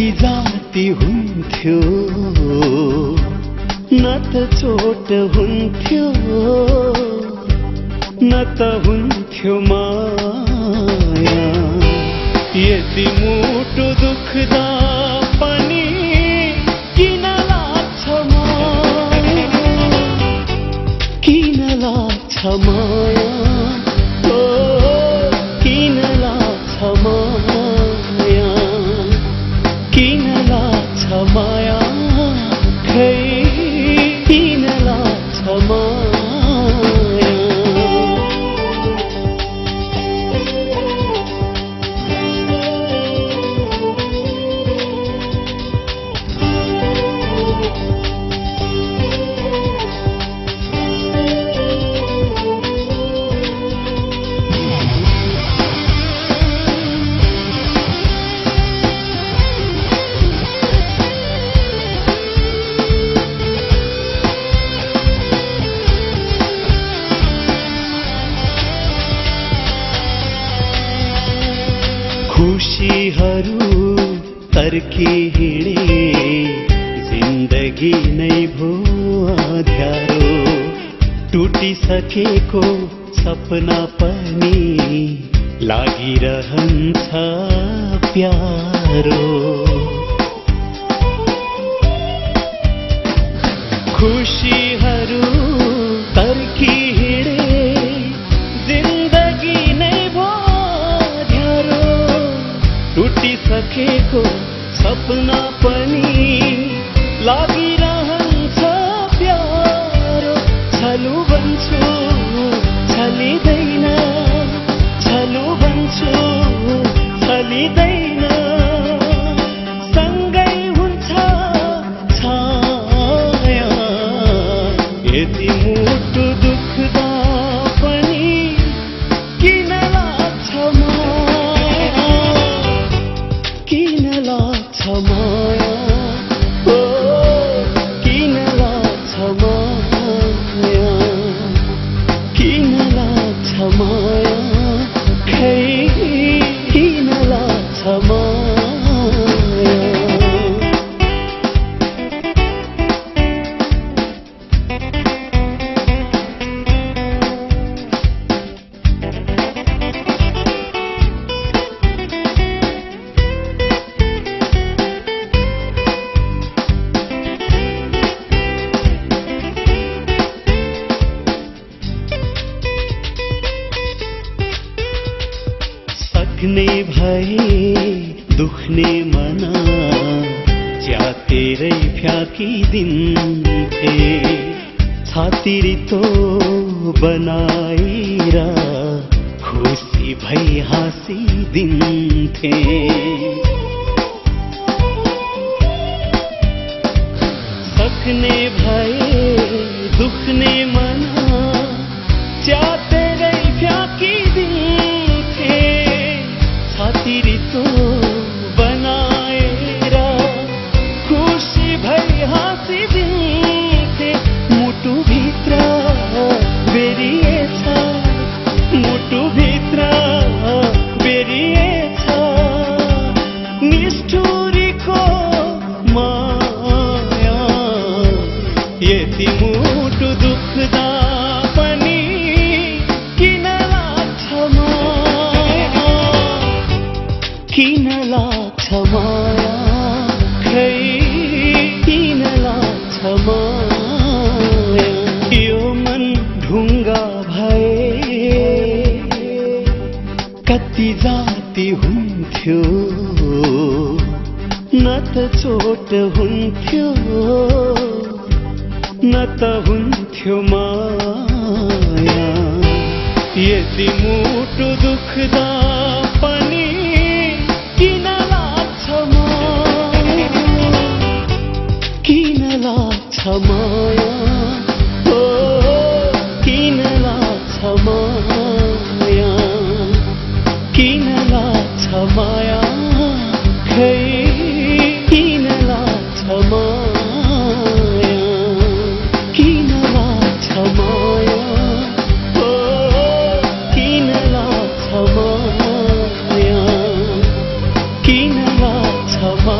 जाति हुन्थ्यो न त चोट हुन्थ्यो न त हुन्थ्यो माया। यति मुटु दुख्दा पनि किन लाग्छ माया? किन लाग्छ माया? तर्की हिँडे जिन्दगी नै भो अँध्यारो टुटिसकेको सपना पनि लागिरहन्छ प्यारो खुसीहरू day दुख ने भाई दुख ने मना। क्या तेरे फ्याकी दिन थे। छातिर तो बनाई रा। खुशी भई हासी दिन थे। सखने भाई दुख ने मना। क्या चोट हुन्थ्यो न त हुन्थ्यो माया। यति मुटु दुख्दा come on.